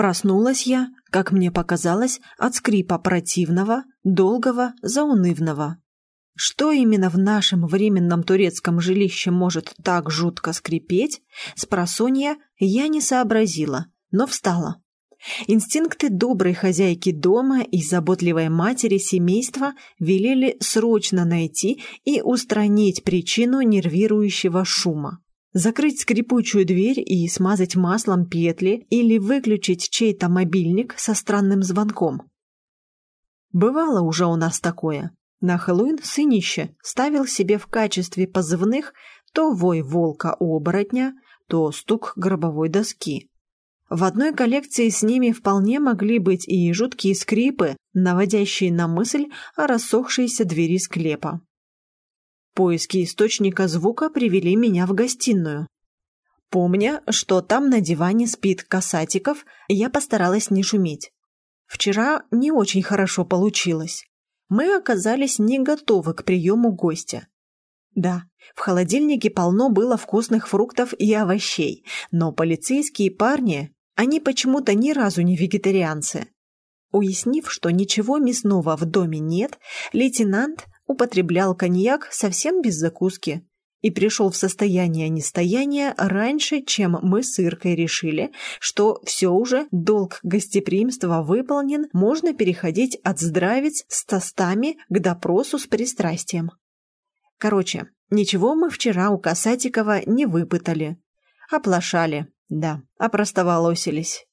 Проснулась я, как мне показалось, от скрипа противного, долгого, заунывного. Что именно в нашем временном турецком жилище может так жутко скрипеть, с просонья я не сообразила, но встала. Инстинкты доброй хозяйки дома и заботливой матери семейства велели срочно найти и устранить причину нервирующего шума. Закрыть скрипучую дверь и смазать маслом петли или выключить чей-то мобильник со странным звонком. Бывало уже у нас такое. На Хэллоуин сынище ставил себе в качестве позывных то вой волка-оборотня, то стук гробовой доски. В одной коллекции с ними вполне могли быть и жуткие скрипы, наводящие на мысль о рассохшейся двери склепа. Поиски источника звука привели меня в гостиную. Помня, что там на диване спит Касатиков, я постаралась не шуметь. Вчера не очень хорошо получилось. Мы оказались не готовы к приему гостя. Да, в холодильнике полно было вкусных фруктов и овощей, но полицейские парни они почему-то ни разу не вегетарианцы. Уяснив, что ничего мясного в доме нет, лейтенант употреблял коньяк совсем без закуски и пришел в состояние нестояния раньше, чем мы с Иркой решили, что все уже, долг гостеприимства выполнен, можно переходить от здравиц с тостами к допросу с пристрастием. Короче, ничего мы вчера у Касатикова не выпытали. Оплошали, да, опростоволосились.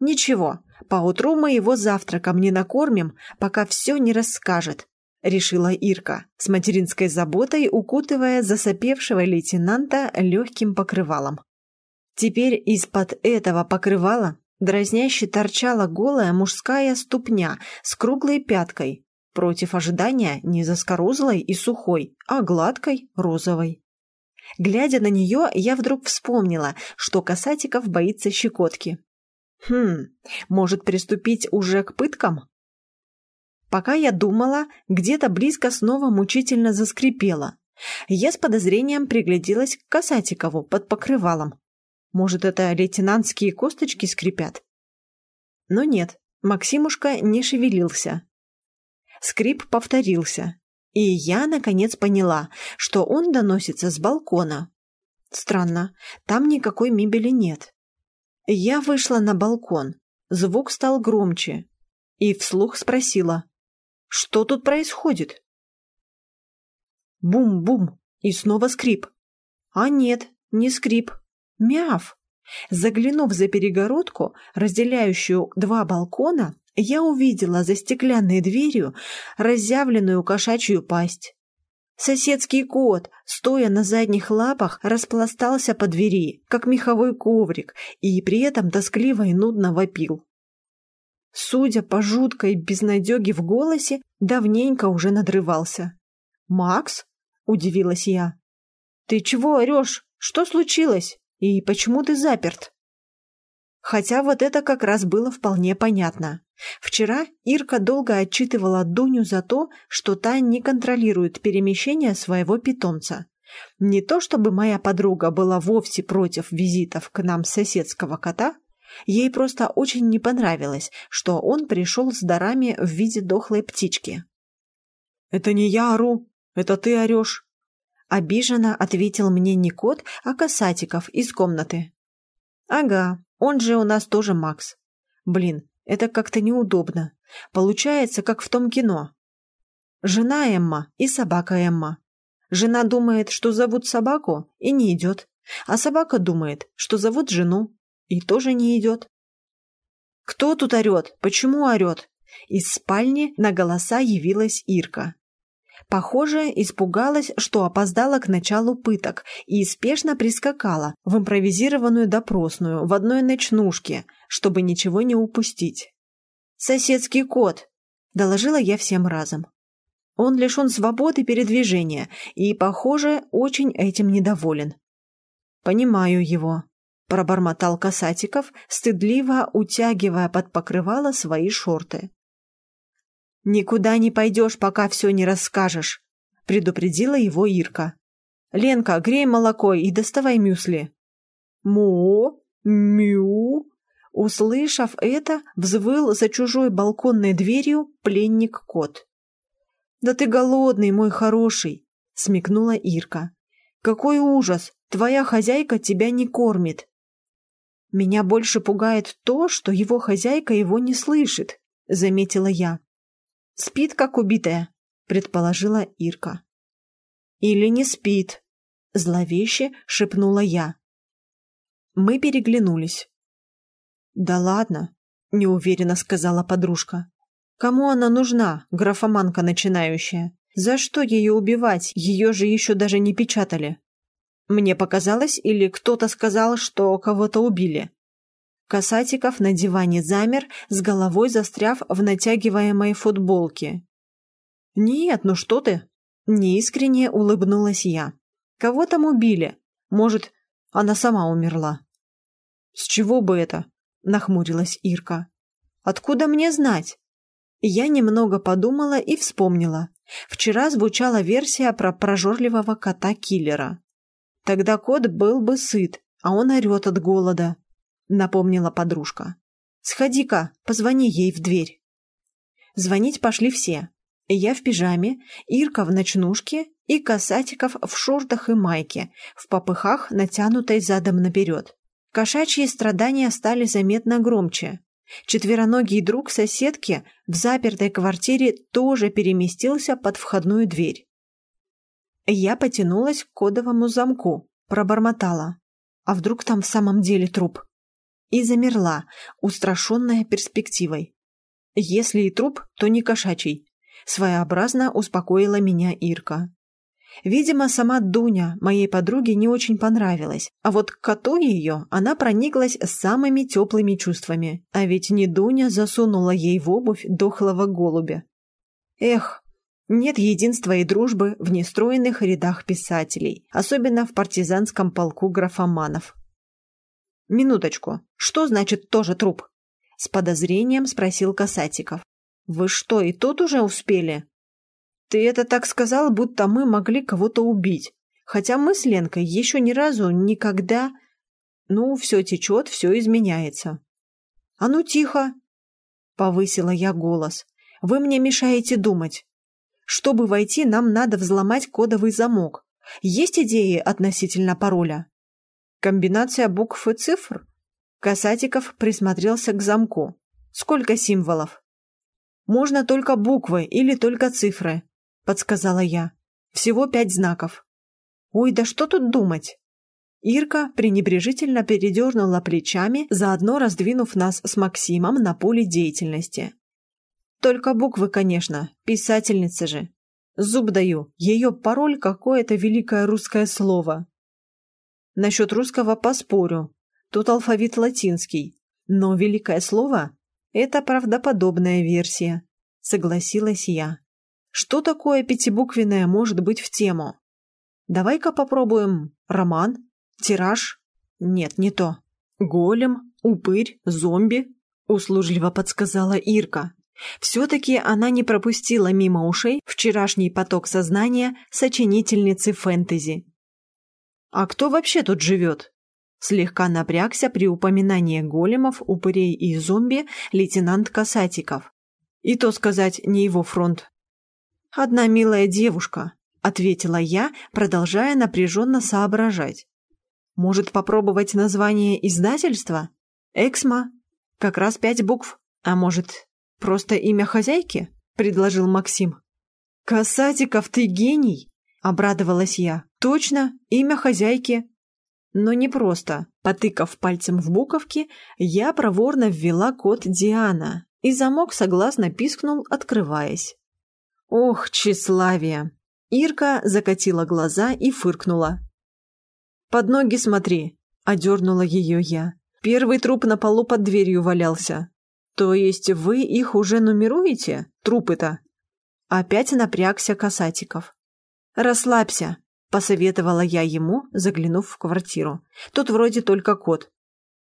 Ничего, поутру мы его завтраком не накормим, пока все не расскажет, решила Ирка, с материнской заботой укутывая засопевшего лейтенанта легким покрывалом. Теперь из-под этого покрывала дразняще торчала голая мужская ступня с круглой пяткой, против ожидания не заскорузлой и сухой, а гладкой, розовой. Глядя на нее, я вдруг вспомнила, что Касатиков боится щекотки. Хм, может приступить уже к пыткам? Пока я думала, где-то близко снова мучительно заскрипело. Я с подозрением пригляделась к Касатикову под покрывалом. Может, это лейтенантские косточки скрипят? Но нет, Максимушка не шевелился. Скрип повторился. И я, наконец, поняла, что он доносится с балкона. Странно, там никакой мебели нет. Я вышла на балкон. Звук стал громче. И вслух спросила, что тут происходит? Бум-бум, и снова скрип. А нет, не скрип. Мяв. Заглянув за перегородку, разделяющую два балкона, я увидела за стеклянной дверью разъявленную кошачью пасть. Соседский кот, стоя на задних лапах, распластался по двери, как меховой коврик, и при этом тоскливо и нудно вопил. Судя по жуткой безнадеге в голосе, давненько уже надрывался. «Макс?» – удивилась я. «Ты чего орешь? Что случилось? И почему ты заперт?» Хотя вот это как раз было вполне понятно. Вчера Ирка долго отчитывала Дуню за то, что та не контролирует перемещение своего питомца. Не то чтобы моя подруга была вовсе против визитов к нам соседского кота, ей просто очень не понравилось, что он пришел с дарами в виде дохлой птички. «Это не я ору, это ты орешь», — обиженно ответил мне не кот, а Касатиков из комнаты. «Ага, он же у нас тоже Макс. Блин, это как-то неудобно. Получается, как в том кино. Жена Эмма и собака Эмма. Жена думает, что зовут собаку, и не идет. А собака думает, что зовут жену, и тоже не идет. «Кто тут орет? Почему орет?» Из спальни на голоса явилась Ирка. Похоже, испугалась, что опоздала к началу пыток и спешно прискакала в импровизированную допросную в одной ночнушке, чтобы ничего не упустить. «Соседский кот!» – доложила я всем разом. Он лишен свободы передвижения и, похоже, очень этим недоволен. «Понимаю его», – пробормотал Касатиков, стыдливо утягивая под покрывало свои шорты. «Никуда не пойдешь, пока все не расскажешь», — предупредила его Ирка. «Ленка, грей молоко и доставай мюсли». «Мо? Мю?» Услышав это, взвыл за чужой балконной дверью пленник-кот. «Да ты голодный, мой хороший!» — смекнула Ирка. «Какой ужас! Твоя хозяйка тебя не кормит!» «Меня больше пугает то, что его хозяйка его не слышит», — заметила я. «Спит, как убитая», — предположила Ирка. «Или не спит», — зловеще шепнула я. Мы переглянулись. «Да ладно», — неуверенно сказала подружка. «Кому она нужна, графоманка начинающая? За что ее убивать? Ее же еще даже не печатали». Мне показалось, или кто-то сказал, что кого-то убили. Касатиков на диване замер, с головой застряв в натягиваемой футболке. «Нет, ну что ты!» – неискренне улыбнулась я. «Кого там убили? Может, она сама умерла?» «С чего бы это?» – нахмурилась Ирка. «Откуда мне знать?» Я немного подумала и вспомнила. Вчера звучала версия про прожорливого кота-киллера. Тогда кот был бы сыт, а он орет от голода, напомнила подружка. Сходи-ка, позвони ей в дверь. Звонить пошли все. Я в пижаме, Ирка в ночнушке и Касатиков в шортах и майке, в попыхах, натянутой задом наперед. Кошачьи страдания стали заметно громче. Четвероногий друг соседки в запертой квартире тоже переместился под входную дверь. Я потянулась к кодовому замку, пробормотала. А вдруг там в самом деле труп? И замерла, устрашенная перспективой. Если и труп, то не кошачий. Своеобразно успокоила меня Ирка. Видимо, сама Дуня моей подруге не очень понравилась, а вот к коту ее она прониклась самыми теплыми чувствами. А ведь не Дуня засунула ей в обувь дохлого голубя. Эх, нет единства и дружбы в нестроенных рядах писателей, особенно в партизанском полку графоманов. «Минуточку, что значит тоже труп?» С подозрением спросил Касатиков. «Вы что, и тут уже успели?» «Ты это так сказал, будто мы могли кого-то убить. Хотя мы с Ленкой еще ни разу никогда...» «Ну, все течет, все изменяется». «А ну, тихо!» — повысила я голос. «Вы мне мешаете думать. Чтобы войти, нам надо взломать кодовый замок. Есть идеи относительно пароля? Комбинация букв и цифр? Касатиков присмотрелся к замку. Сколько символов? Можно только буквы или только цифры, подсказала я. Всего пять знаков. Ой, да что тут думать? Ирка пренебрежительно передернула плечами, заодно раздвинув нас с Максимом на поле деятельности. Только буквы, конечно, писательница же. Зуб даю, ее пароль какое-то великое русское слово. Насчет русского поспорю. Тут алфавит латинский. Но великое слово – это правдоподобная версия, согласилась я. Что такое пятибуквенное может быть в тему? Давай-ка попробуем роман, тираж. Нет, не то. Голем, упырь, зомби, услужливо подсказала Ирка. Все-таки она не пропустила мимо ушей вчерашний поток сознания сочинительницы фэнтези. «А кто вообще тут живет?» Слегка напрягся при упоминании големов, упырей и зомби лейтенант Касатиков. И то сказать, не его фронт. «Одна милая девушка», — ответила я, продолжая напряженно соображать. «Может, попробовать название издательства? Эксмо? Как раз пять букв. А может, «Просто имя хозяйки?» – предложил Максим. «Касатиков, ты гений!» – обрадовалась я. «Точно, имя хозяйки!» Но не просто. Потыкав пальцем в буковки, я проворно ввела код Диана, и замок согласно пискнул, открываясь. «Ох, тщеславие!» Ирка закатила глаза и фыркнула. «Под ноги смотри!» – одернула ее я. Первый труп на полу под дверью валялся. «То есть вы их уже нумеруете, трупы-то?» Опять напрягся Касатиков. «Расслабься», – посоветовала я ему, заглянув в квартиру. «Тут вроде только кот».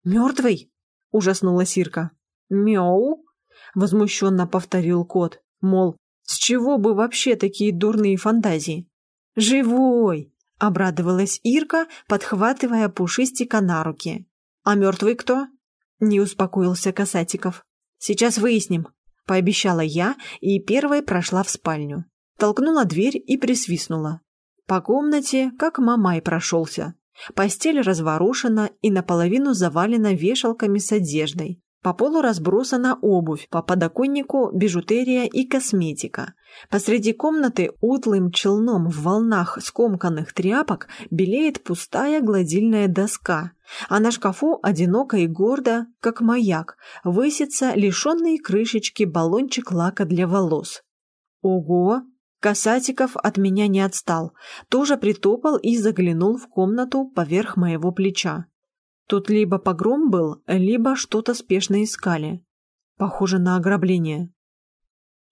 «Мертвый?» – ужаснулась Ирка. «Мяу?» – возмущенно повторил кот. Мол, с чего бы вообще такие дурные фантазии? «Живой!» – обрадовалась Ирка, подхватывая пушистика на руки. «А мертвый кто?» Не успокоился Касатиков. «Сейчас выясним», — пообещала я и первой прошла в спальню. Толкнула дверь и присвистнула. По комнате, как мамай прошелся. Постель разворошена и наполовину завалена вешалками с одеждой. По полу разбросана обувь, по подоконнику бижутерия и косметика. Посреди комнаты утлым челном в волнах скомканных тряпок белеет пустая гладильная доска, а на шкафу одиноко и гордо, как маяк, высится лишенный крышечки баллончик лака для волос. Ого! Касатиков от меня не отстал, тоже притопал и заглянул в комнату поверх моего плеча. Тут либо погром был, либо что-то спешно искали. Похоже на ограбление.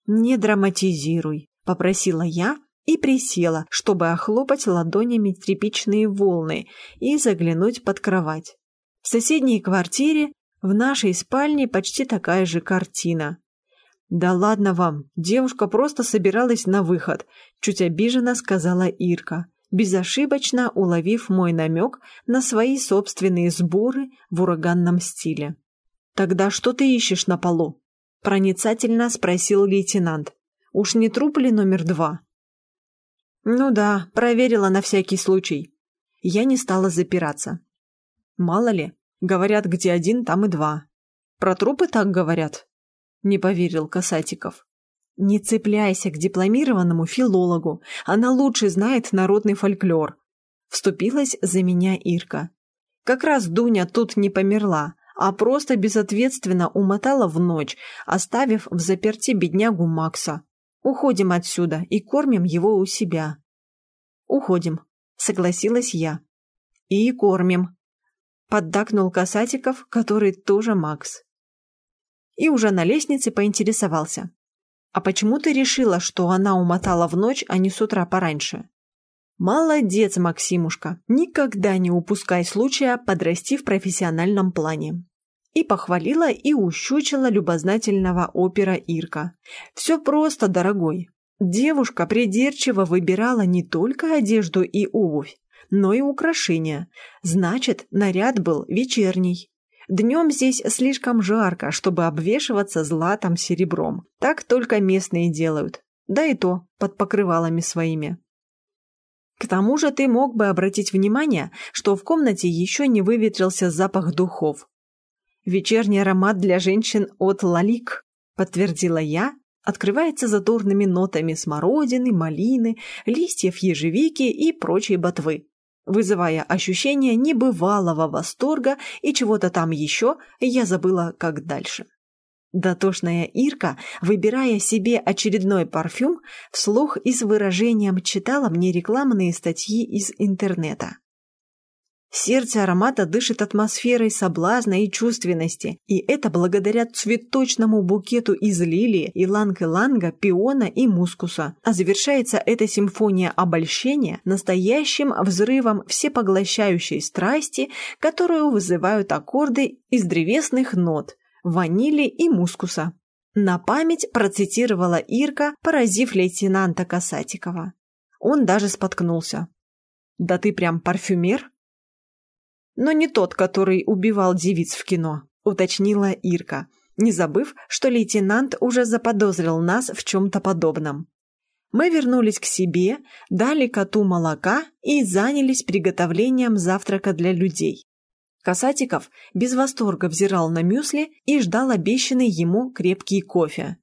«Не драматизируй», — попросила я и присела, чтобы охлопать ладонями тряпичные волны и заглянуть под кровать. В соседней квартире, в нашей спальне почти такая же картина. «Да ладно вам, девушка просто собиралась на выход», — чуть обиженно сказала Ирка безошибочно уловив мой намек на свои собственные сборы в ураганном стиле. «Тогда что ты ищешь на полу?» – проницательно спросил лейтенант. «Уж не труп ли номер два?» «Ну да, проверила на всякий случай». Я не стала запираться. «Мало ли, говорят, где один, там и два». «Про трупы так говорят?» – не поверил Касатиков. Не цепляйся к дипломированному филологу, она лучше знает народный фольклор. Вступилась за меня Ирка. Как раз Дуня тут не померла, а просто безответственно умотала в ночь, оставив в заперти беднягу Макса. Уходим отсюда и кормим его у себя. Уходим, согласилась я. И кормим. Поддакнул Касатиков, который тоже Макс. И уже на лестнице поинтересовался. «А почему ты решила, что она умотала в ночь, а не с утра пораньше?» «Молодец, Максимушка! Никогда не упускай случая подрасти в профессиональном плане!» И похвалила и ущучила любознательного опера Ирка. «Все просто, дорогой!» Девушка придирчиво выбирала не только одежду и обувь, но и украшения. Значит, наряд был вечерний. Днем здесь слишком жарко, чтобы обвешиваться златом-серебром. Так только местные делают. Да и то под покрывалами своими. К тому же ты мог бы обратить внимание, что в комнате еще не выветрился запах духов. «Вечерний аромат для женщин от Лалик», — подтвердила я, открывается задорными нотами смородины, малины, листьев ежевики и прочей ботвы вызывая ощущение небывалого восторга и чего-то там еще, я забыла, как дальше. Дотошная Ирка, выбирая себе очередной парфюм, вслух и с выражением читала мне рекламные статьи из интернета. Сердце аромата дышит атмосферой соблазна и чувственности, и это благодаря цветочному букету из лилии, иланг-иланга, пиона и мускуса. А завершается эта симфония обольщения настоящим взрывом всепоглощающей страсти, которую вызывают аккорды из древесных нот, ванили и мускуса. На память процитировала Ирка, поразив лейтенанта Касатикова. Он даже споткнулся. «Да ты прям парфюмер?» Но не тот, который убивал девиц в кино», — уточнила Ирка, не забыв, что лейтенант уже заподозрил нас в чем-то подобном. Мы вернулись к себе, дали коту молока и занялись приготовлением завтрака для людей. Касатиков без восторга взирал на мюсли и ждал обещанный ему крепкий кофе.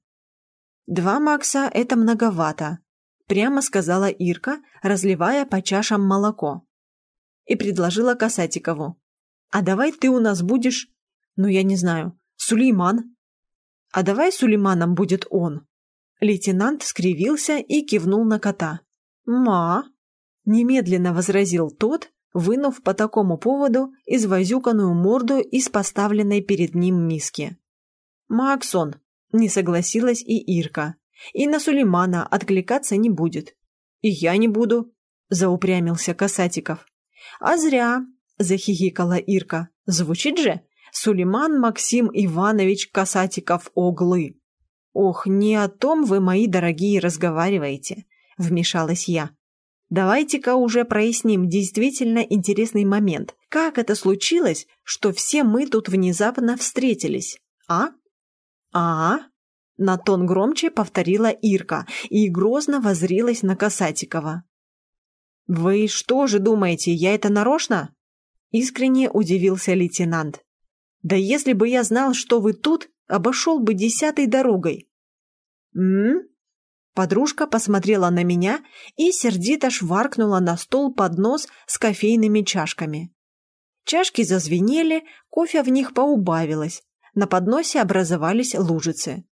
«Два Макса – это многовато», – прямо сказала Ирка, разливая по чашам молоко и предложила Касатикову. «А давай ты у нас будешь, ну я не знаю, Сулейман». «А давай Сулейманом будет он». Лейтенант скривился и кивнул на кота. «Ма!» – немедленно возразил тот, вынув по такому поводу извозюканную морду из поставленной перед ним миски. «Максон!» – не согласилась и Ирка. «И на Сулеймана откликаться не будет». «И я не буду», – заупрямился Касатиков. «А зря!» – захихикала Ирка. «Звучит же? Сулейман Максим Иванович Касатиков-Оглы». «Ох, не о том вы, мои дорогие, разговариваете», – вмешалась я. «Давайте-ка уже проясним действительно интересный момент, Как это случилось, что все мы тут внезапно встретились, а? А? На тон громче повторила Ирка и грозно возрилась на Касатикова. «Вы что же думаете, я это нарочно?» Искренне удивился лейтенант. «Да если бы я знал, что вы тут, обошел бы десятой дорогой». «М?», Подружка посмотрела на меня и сердито шваркнула на стол поднос с кофейными чашками. Чашки зазвенели, кофе в них поубавилось, на подносе образовались лужицы.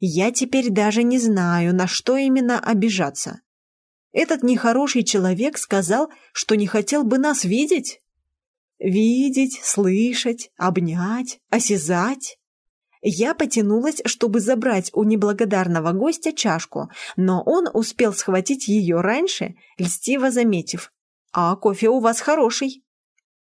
Я теперь даже не знаю, на что именно обижаться. Этот нехороший человек сказал, что не хотел бы нас видеть. Видеть, слышать, обнять, осязать. Я потянулась, чтобы забрать у неблагодарного гостя чашку, но он успел схватить ее раньше, льстиво заметив. «А кофе у вас хороший».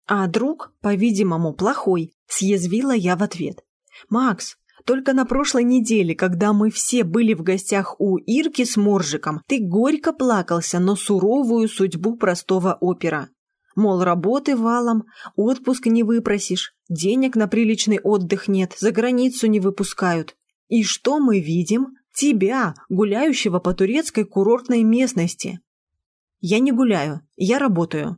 «А друг, по-видимому, плохой», – съязвила я в ответ. «Макс, только на прошлой неделе, когда мы все были в гостях у Ирки с Моржиком, ты горько плакался на суровую судьбу простого опера. Мол, работы валом, отпуск не выпросишь, денег на приличный отдых нет, за границу не выпускают. И что мы видим? Тебя, гуляющего по турецкой курортной местности. Я не гуляю, я работаю.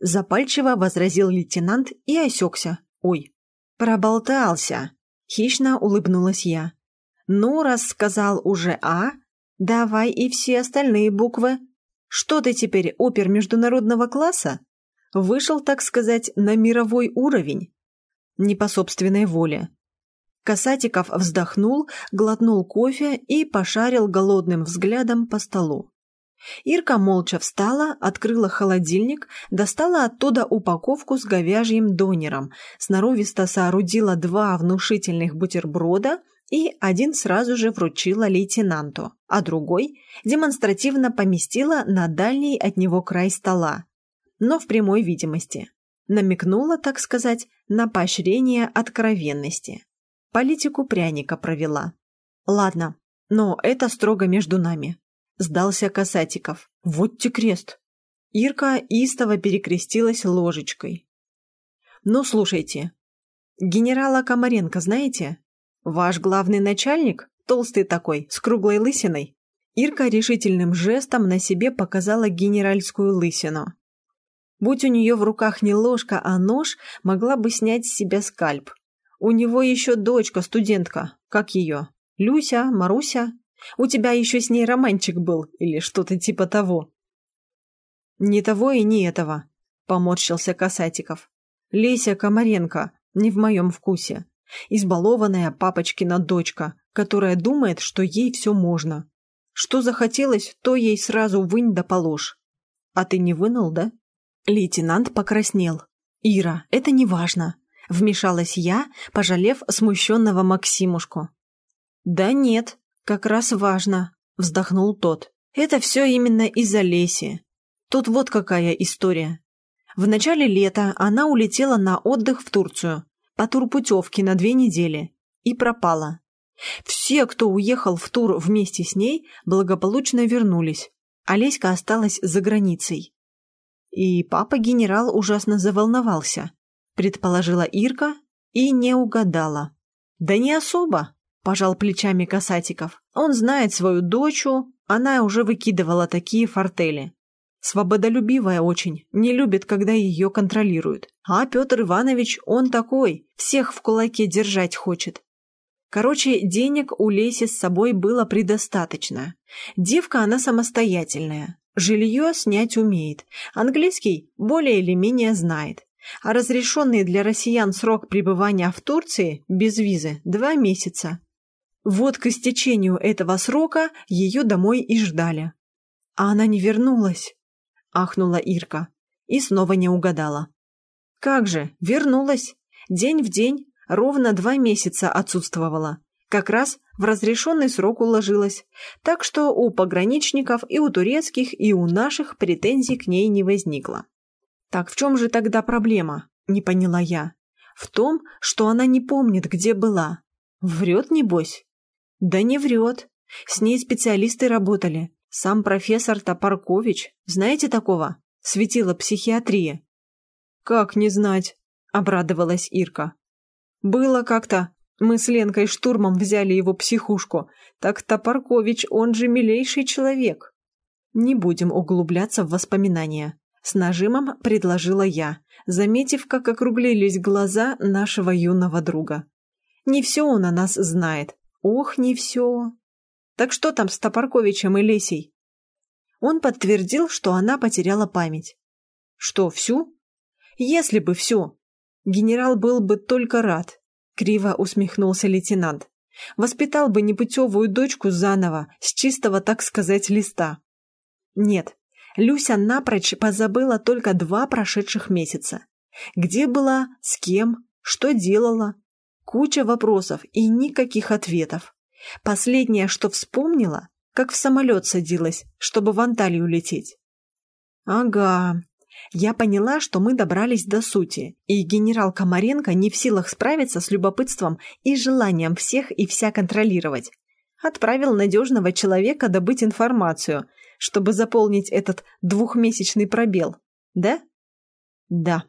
Запальчиво возразил лейтенант и осекся. Ой, проболтался. Хищно улыбнулась я. Ну, раз сказал уже «А», давай и все остальные буквы. Что ты теперь, опер международного класса? Вышел, так сказать, на мировой уровень. Не по собственной воле. Касатиков вздохнул, глотнул кофе и пошарил голодным взглядом по столу. Ирка молча встала, открыла холодильник, достала оттуда упаковку с говяжьим донером, сноровисто соорудила два внушительных бутерброда и один сразу же вручила лейтенанту, а другой демонстративно поместила на дальний от него край стола, но в прямой видимости. Намекнула, так сказать, на поощрение откровенности. Политику пряника провела. Ладно, но это строго между нами. Сдался Касатиков. Вот те крест. Ирка истово перекрестилась ложечкой. Ну, слушайте. Генерала Комаренко знаете? Ваш главный начальник? Толстый такой, с круглой лысиной. Ирка решительным жестом на себе показала генеральскую лысину. Будь у нее в руках не ложка, а нож, могла бы снять с себя скальп. У него еще дочка, студентка. Как ее? Люся, Маруся? У тебя еще с ней романчик был или что-то типа того». «Не того и не этого», — поморщился Касатиков. «Леся Комаренко, не в моем вкусе. Избалованная папочкина дочка, которая думает, что ей все можно. Что захотелось, то ей сразу вынь да положь. А ты не вынул, да?» Лейтенант покраснел. «Ира, это не важно», — вмешалась я, пожалев смущенного Максимушку. «Да нет, «Как раз важно», — вздохнул тот. «Это все именно из-за Леси. Тут вот какая история. В начале лета она улетела на отдых в Турцию, по турпутевке на две недели, и пропала. Все, кто уехал в тур вместе с ней, благополучно вернулись, а Леська осталась за границей. И папа-генерал ужасно заволновался, предположила Ирка и не угадала. Да не особо, пожал плечами Касатиков. Он знает свою дочу, она уже выкидывала такие фортели. Свободолюбивая очень, не любит, когда ее контролируют. А Петр Иванович, он такой, всех в кулаке держать хочет. Короче, денег у Леси с собой было предостаточно. Девка она самостоятельная, жилье снять умеет, английский более или менее знает. А разрешенный для россиян срок пребывания в Турции без визы – два месяца. Вот к истечению этого срока ее домой и ждали. А она не вернулась, ахнула Ирка и снова не угадала. Как же, вернулась. День в день, ровно два месяца отсутствовала. Как раз в разрешенный срок уложилась. Так что у пограничников и у турецких, и у наших претензий к ней не возникло. Так в чем же тогда проблема? Не поняла я. В том, что она не помнит, где была. Врет, небось? Да не врет. С ней специалисты работали. Сам профессор Топоркович. Знаете такого? Светила психиатрия. Как не знать? обрадовалась Ирка. «Было как-то. Мы с Ленкой штурмом взяли его психушку. Так Топоркович, он же милейший человек». Не будем углубляться в воспоминания. С нажимом предложила я, заметив, как округлились глаза нашего юного друга. Не все он о нас знает. Ох, не все. Так что там с Топорковичем и Лесей? Он подтвердил, что она потеряла память. Что, всю? Если бы всю. Генерал был бы только рад. Криво усмехнулся лейтенант. Воспитал бы непутевую дочку заново, с чистого, так сказать, листа. Нет, Люся напрочь позабыла только два прошедших месяца. Где была, с кем, что делала. Куча вопросов и никаких ответов. Последнее, что вспомнила, как в самолет садилась, чтобы в Анталию лететь. Ага. Я поняла, что мы добрались до сути, и генерал Комаренко не в силах справиться с любопытством и желанием всех и вся контролировать. Отправил надежного человека добыть информацию – чтобы заполнить этот двухмесячный пробел, да? Да.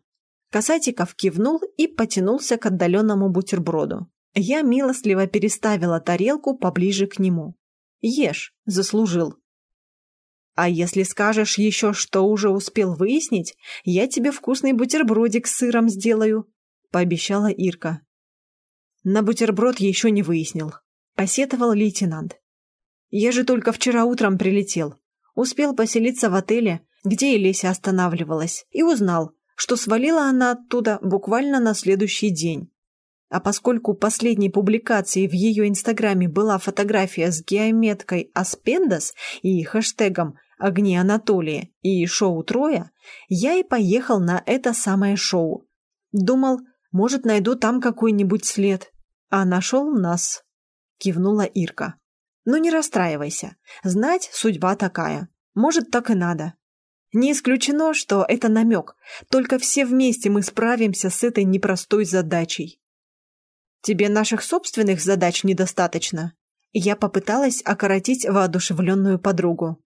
Касатиков кивнул и потянулся к отдаленному бутерброду. Я милостливо переставила тарелку поближе к нему. Ешь, заслужил. А если скажешь еще, что уже успел выяснить, я тебе вкусный бутербродик с сыром сделаю, пообещала Ирка. На бутерброд еще не выяснил, посетовал лейтенант. Я же только вчера утром прилетел. Успел поселиться в отеле, где Елеся останавливалась, и узнал, что свалила она оттуда буквально на следующий день. А поскольку последней публикацией в ее инстаграме была фотография с геометкой Аспендас и хэштегом «Огни Анатолия» и «Шоу Троя», я и поехал на это самое шоу. Думал, может, найду там какой-нибудь след. А нашел нас. Кивнула Ирка. Ну не расстраивайся. Знать судьба такая. Может, так и надо. Не исключено, что это намек. Только все вместе мы справимся с этой непростой задачей. Тебе наших собственных задач недостаточно? Я попыталась окоротить воодушевленную подругу.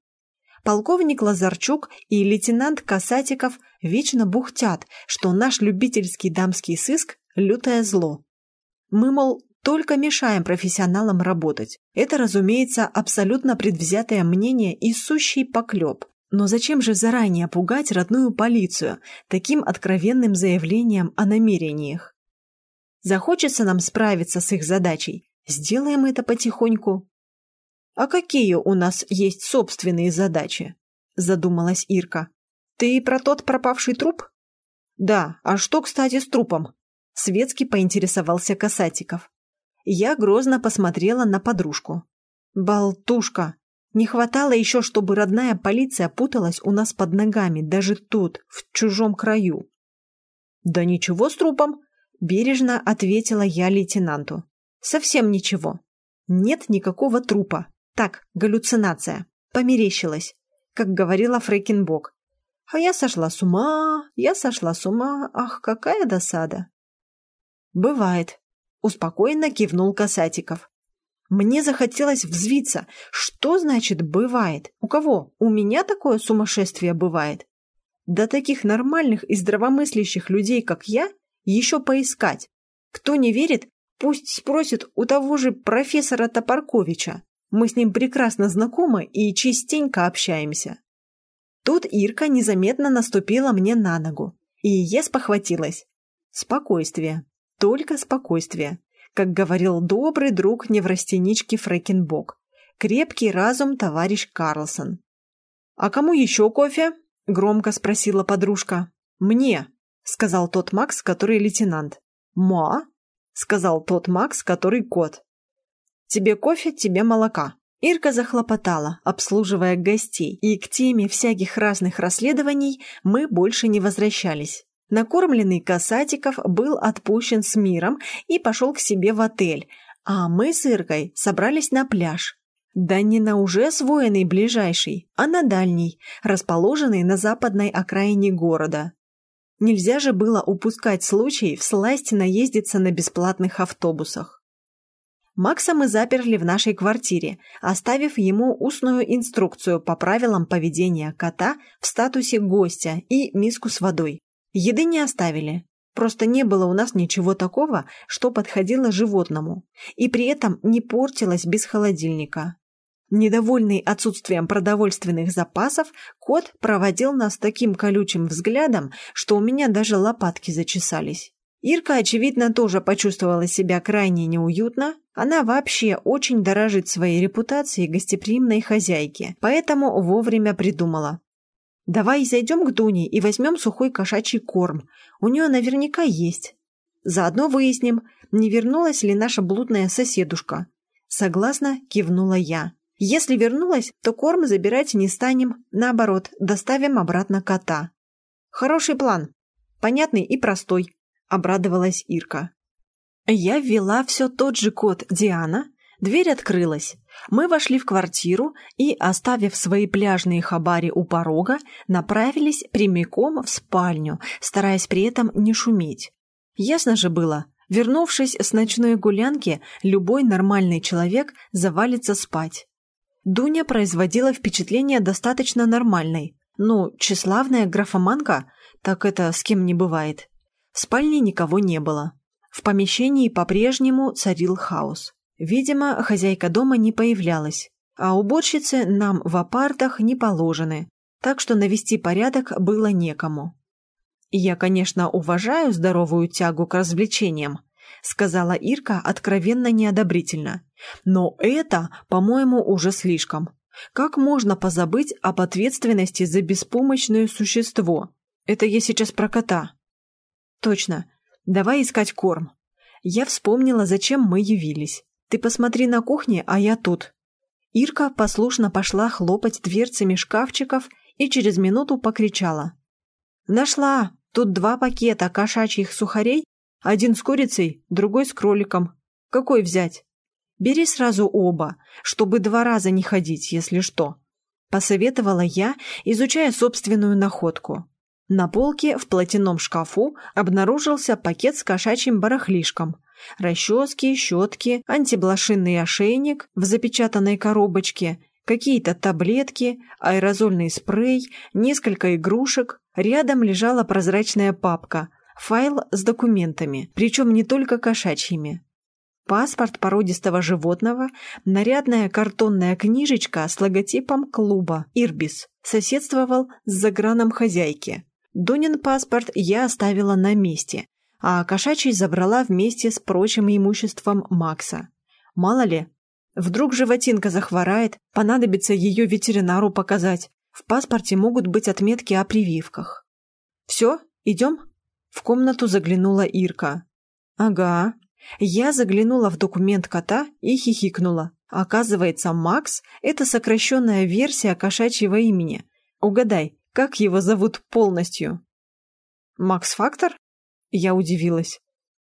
Полковник Лазарчук и лейтенант Касатиков вечно бухтят, что наш любительский дамский сыск – лютое зло. Мы, мол, только мешаем профессионалам работать. Это, разумеется, абсолютно предвзятое мнение и сущий поклеп. Но зачем же заранее пугать родную полицию таким откровенным заявлением о намерениях? Захочется нам справиться с их задачей, сделаем это потихоньку. А какие у нас есть собственные задачи? Задумалась Ирка. Ты про тот пропавший труп? Да, а что, кстати, с трупом? Светский поинтересовался Касатиков. Я грозно посмотрела на подружку. «Болтушка! Не хватало еще, чтобы родная полиция путалась у нас под ногами, даже тут, в чужом краю». «Да ничего с трупом», – бережно ответила я лейтенанту. «Совсем ничего. Нет никакого трупа. Так, галлюцинация. Померещилась, как говорила Фрейкинбок. А я сошла с ума, я сошла с ума, ах, какая досада. Бывает, Успокоенно кивнул Касатиков. Мне захотелось взвиться. Что значит «бывает»? У кого? У меня такое сумасшествие бывает? Да таких нормальных и здравомыслящих людей, как я, еще поискать. Кто не верит, пусть спросит у того же профессора Топорковича. Мы с ним прекрасно знакомы и частенько общаемся. Тут Ирка незаметно наступила мне на ногу, и я спохватилась. Спокойствие. Только спокойствие, как говорил добрый друг неврастенички Фрэкенбок. Крепкий разум товарищ Карлсон. «А кому еще кофе?» – громко спросила подружка. «Мне», – сказал тот Макс, который лейтенант. «Ма?» – сказал тот Макс, который кот. «Тебе кофе, тебе молока». Ирка захлопотала, обслуживая гостей, и к теме всяких разных расследований мы больше не возвращались. Накормленный Касатиков был отпущен с миром и пошел к себе в отель, а мы с Иркой собрались на пляж. Да не на уже освоенный ближайший, а на дальний, расположенный на западной окраине города. Нельзя же было упускать случай всласть наездиться на бесплатных автобусах. Макса мы заперли в нашей квартире, оставив ему устную инструкцию по правилам поведения кота в статусе гостя и миску с водой. Еды не оставили. Просто не было у нас ничего такого, что подходило животному, и при этом не портилось без холодильника. Недовольный отсутствием продовольственных запасов, кот проводил нас таким колючим взглядом, что у меня даже лопатки зачесались. Ирка, очевидно, тоже почувствовала себя крайне неуютно. Она вообще очень дорожит своей репутацией гостеприимной хозяйки, поэтому вовремя придумала. «Давай зайдем к Дуне и возьмем сухой кошачий корм. У нее наверняка есть. Заодно выясним, не вернулась ли наша блудная соседушка». Согласно кивнула я. Если вернулась, то корм забирать не станем, наоборот, доставим обратно кота. Хороший план. Понятный и простой, обрадовалась Ирка. Я ввела все тот же код Диана, дверь открылась. Мы вошли в квартиру и, оставив свои пляжные хабари у порога, направились прямиком в спальню, стараясь при этом не шуметь. Ясно же было, вернувшись с ночной гулянки, любой нормальный человек завалится спать. Дуня производила впечатление достаточно нормальной. Ну, тщеславная графоманка, так это с кем не бывает. В спальне никого не было. В помещении по-прежнему царил хаос. Видимо, хозяйка дома не появлялась, а уборщицы нам в апартах не положены, так что навести порядок было некому. Я, конечно, уважаю здоровую тягу к развлечениям, сказала Ирка откровенно неодобрительно. Но это, по-моему, уже слишком. Как можно позабыть об ответственности за беспомощное существо? Это я сейчас про кота. Точно. Давай искать корм. Я вспомнила, зачем мы явились. Ты посмотри на кухне, а я тут. Ирка послушно пошла хлопать дверцами шкафчиков и через минуту покричала. «Нашла! Тут два пакета кошачьих сухарей, один с курицей, другой с кроликом. Какой взять?» Бери сразу оба, чтобы два раза не ходить, если что. Посоветовала я, изучая собственную находку. На полке в платяном шкафу обнаружился пакет с кошачьим барахлишком. Расчески, щетки, антиблошинный ошейник в запечатанной коробочке, какие-то таблетки, аэрозольный спрей, несколько игрушек. Рядом лежала прозрачная папка, файл с документами, причем не только кошачьими паспорт породистого животного, нарядная картонная книжечка с логотипом клуба «Ирбис» соседствовал с заграном хозяйки. Дунин паспорт я оставила на месте, а кошачий забрала вместе с прочим имуществом Макса. Мало ли, вдруг животинка захворает, понадобится ее ветеринару показать. В паспорте могут быть отметки о прививках. «Все, идем?» В комнату заглянула Ирка. «Ага», я заглянула в документ кота и хихикнула. Оказывается, Макс – это сокращенная версия кошачьего имени. Угадай, как его зовут полностью? Макс Фактор? Я удивилась.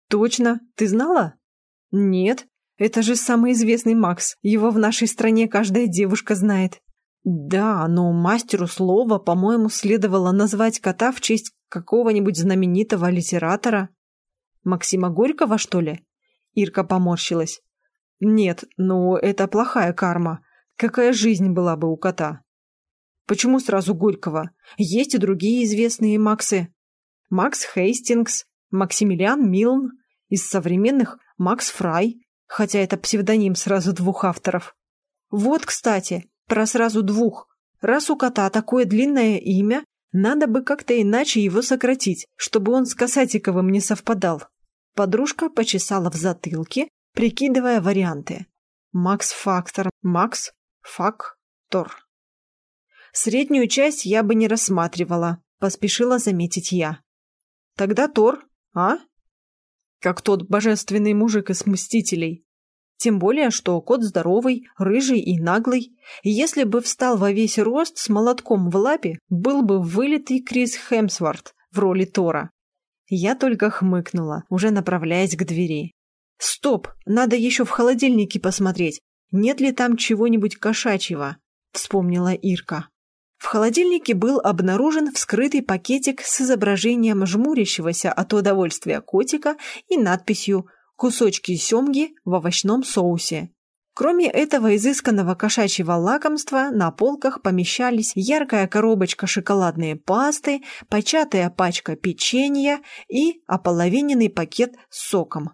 Точно, ты знала? Нет, это же самый известный Макс. Его в нашей стране каждая девушка знает. Да, но мастеру слова, по-моему, следовало назвать кота в честь какого-нибудь знаменитого литератора. Максима Горького, что ли? Ирка поморщилась. «Нет, ну это плохая карма. Какая жизнь была бы у кота?» «Почему сразу Горького? Есть и другие известные Максы. Макс Хейстингс, Максимилиан Милн, из современных Макс Фрай, хотя это псевдоним сразу двух авторов. Вот, кстати, про сразу двух. Раз у кота такое длинное имя, надо бы как-то иначе его сократить, чтобы он с Касатиковым не совпадал. Подружка почесала в затылке, прикидывая варианты. Макс Фактор, Макс Фактор. Среднюю часть я бы не рассматривала, поспешила заметить я. Тогда Тор, а? Как тот божественный мужик из «Мстителей». Тем более, что кот здоровый, рыжий и наглый. И если бы встал во весь рост с молотком в лапе, был бы вылитый Крис Хемсворт в роли Тора. Я только хмыкнула, уже направляясь к двери. «Стоп! Надо еще в холодильнике посмотреть, нет ли там чего-нибудь кошачьего», — вспомнила Ирка. В холодильнике был обнаружен вскрытый пакетик с изображением жмурящегося от удовольствия котика и надписью «Кусочки семги в овощном соусе». Кроме этого изысканного кошачьего лакомства на полках помещались яркая коробочка шоколадной пасты, початая пачка печенья и ополовиненный пакет с соком.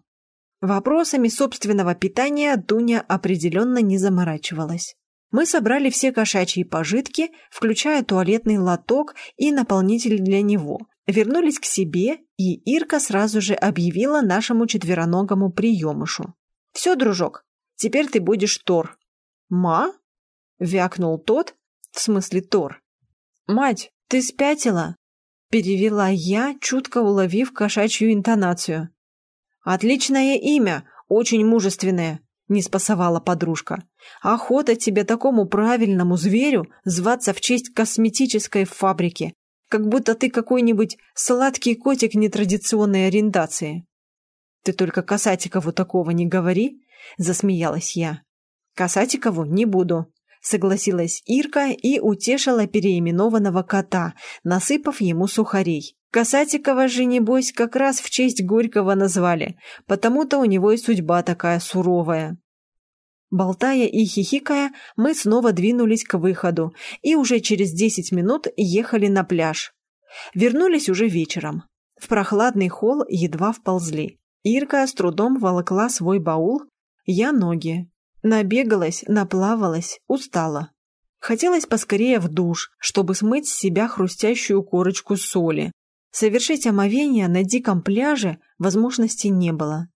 Вопросами собственного питания Дуня определенно не заморачивалась. Мы собрали все кошачьи пожитки, включая туалетный лоток и наполнитель для него, вернулись к себе, и Ирка сразу же объявила нашему четвероногому приемышу. «Все, дружок, Теперь ты будешь Тор». «Ма?» — вякнул тот, в смысле Тор. «Мать, ты спятила?» — перевела я, чутко уловив кошачью интонацию. «Отличное имя, очень мужественное», — не спасовала подружка. «Охота тебе такому правильному зверю зваться в честь косметической фабрики, как будто ты какой-нибудь сладкий котик нетрадиционной ориентации». «Ты только Касатикову такого не говори», – засмеялась я. «Касатикову не буду», – согласилась Ирка и утешила переименованного кота, насыпав ему сухарей. Касатикова же, небось, как раз в честь Горького назвали, потому-то у него и судьба такая суровая. Болтая и хихикая, мы снова двинулись к выходу и уже через десять минут ехали на пляж. Вернулись уже вечером. В прохладный холл едва вползли. Ирка с трудом волокла свой баул, я ноги. Набегалась, наплавалась, устала. Хотелось поскорее в душ, чтобы смыть с себя хрустящую корочку соли. Совершить омовение на диком пляже возможности не было.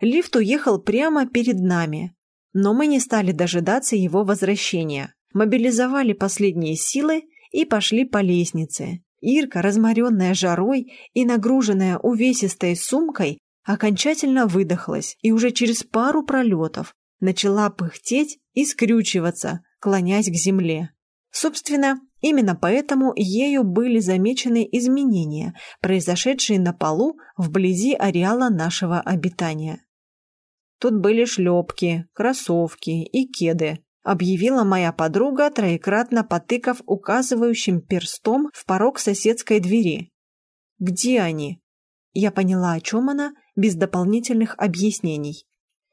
Лифт уехал прямо перед нами, но мы не стали дожидаться его возвращения. Мобилизовали последние силы и пошли по лестнице. Ирка, разморенная жарой и нагруженная увесистой сумкой, окончательно выдохлась и уже через пару пролетов начала пыхтеть и скрючиваться, клонясь к земле. Собственно, именно поэтому ею были замечены изменения, произошедшие на полу вблизи ареала нашего обитания. Тут были шлепки, кроссовки и кеды, объявила моя подруга, троекратно потыкав указывающим перстом в порог соседской двери. «Где они?» Я поняла, о чем она, без дополнительных объяснений.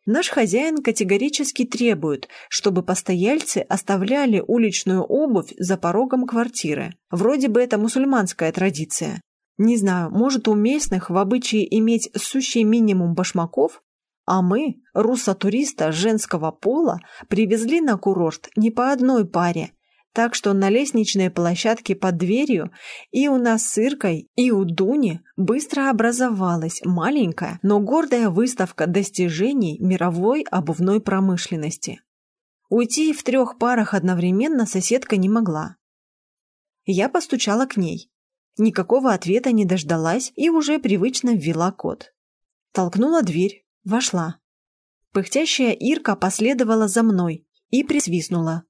Наш хозяин категорически требует, чтобы постояльцы оставляли уличную обувь за порогом квартиры. Вроде бы это мусульманская традиция. Не знаю, может у местных в обычае иметь сущий минимум башмаков? А мы, руссо-туриста женского пола, привезли на курорт не по одной паре, так что на лестничной площадке под дверью и у нас с Иркой, и у Дуни быстро образовалась маленькая, но гордая выставка достижений мировой обувной промышленности. Уйти в трех парах одновременно соседка не могла. Я постучала к ней. Никакого ответа не дождалась и уже привычно ввела код. Толкнула дверь, вошла. Пыхтящая Ирка последовала за мной и присвистнула.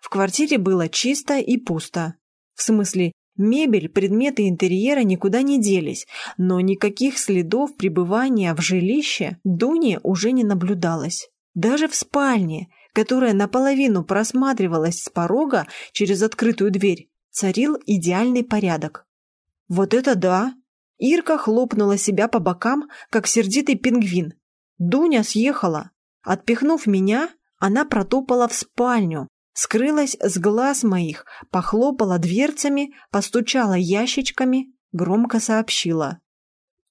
В квартире было чисто и пусто. В смысле, мебель, предметы интерьера никуда не делись, но никаких следов пребывания в жилище Дуни уже не наблюдалось. Даже в спальне, которая наполовину просматривалась с порога через открытую дверь, царил идеальный порядок. «Вот это да!» Ирка хлопнула себя по бокам, как сердитый пингвин. Дуня съехала. Отпихнув меня, она протопала в спальню, скрылась с глаз моих, похлопала дверцами, постучала ящичками, громко сообщила.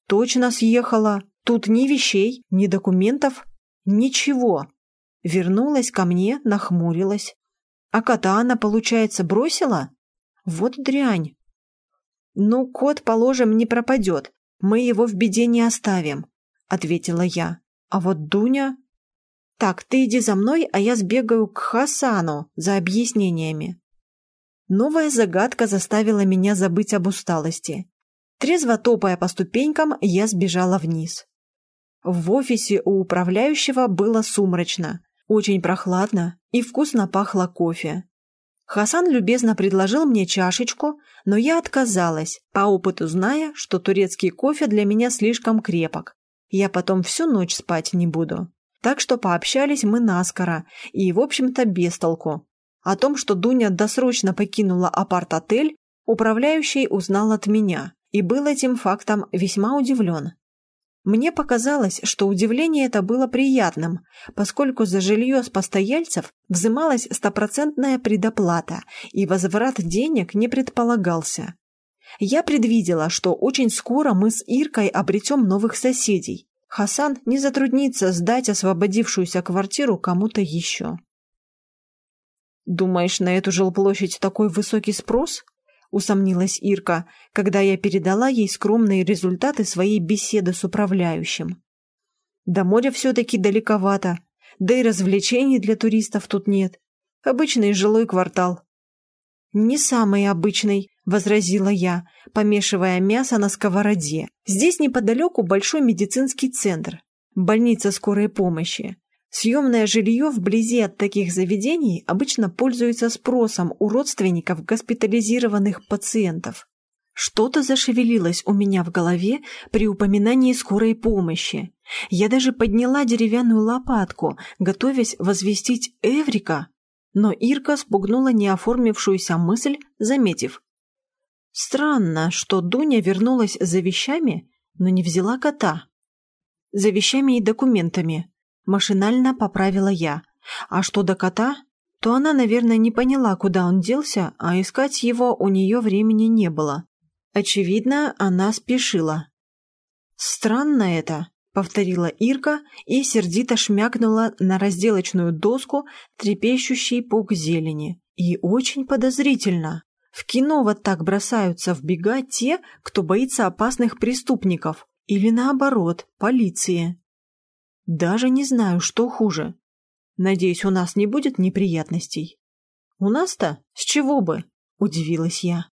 «Точно съехала. Тут ни вещей, ни документов, ничего». Вернулась ко мне, нахмурилась. «А кота она, получается, бросила? Вот дрянь». «Ну, кот, положим, не пропадет. Мы его в беде не оставим», — ответила я. «А вот Дуня...» «Так, ты иди за мной, а я сбегаю к Хасану за объяснениями». Новая загадка заставила меня забыть об усталости. Трезво топая по ступенькам, я сбежала вниз. В офисе у управляющего было сумрачно, очень прохладно и вкусно пахло кофе. Хасан любезно предложил мне чашечку, но я отказалась, по опыту зная, что турецкий кофе для меня слишком крепок. Я потом всю ночь спать не буду. Так что пообщались мы наскоро и, в общем-то, без толку. О том, что Дуня досрочно покинула апарт-отель, управляющий узнал от меня и был этим фактом весьма удивлен. Мне показалось, что удивление это было приятным, поскольку за жилье с постояльцев взималась стопроцентная предоплата, и возврат денег не предполагался. Я предвидела, что очень скоро мы с Иркой обретем новых соседей. Хасан не затруднится сдать освободившуюся квартиру кому-то еще. «Думаешь, на эту жилплощадь такой высокий спрос?» — усомнилась Ирка, когда я передала ей скромные результаты своей беседы с управляющим. «До моря все-таки далековато, да и развлечений для туристов тут нет. Обычный жилой квартал». «Не самый обычный», — возразила я, помешивая мясо на сковороде. «Здесь неподалеку большой медицинский центр, больница скорой помощи. Съемное жилье вблизи от таких заведений обычно пользуется спросом у родственников госпитализированных пациентов. Что-то зашевелилось у меня в голове при упоминании скорой помощи. Я даже подняла деревянную лопатку, готовясь возвестить Эврика, но Ирка спугнула неоформившуюся мысль, заметив. Странно, что Дуня вернулась за вещами, но не взяла кота. За вещами и документами. Машинально поправила я. А что до кота, то она, наверное, не поняла, куда он делся, а искать его у нее времени не было. Очевидно, она спешила. «Странно это», — повторила Ирка и сердито шмякнула на разделочную доску трепещущий пук зелени. «И очень подозрительно. В кино вот так бросаются в бега те, кто боится опасных преступников, или наоборот, полиции». Даже не знаю, что хуже. Надеюсь, у нас не будет неприятностей. У нас-то? С чего бы? Удивилась я.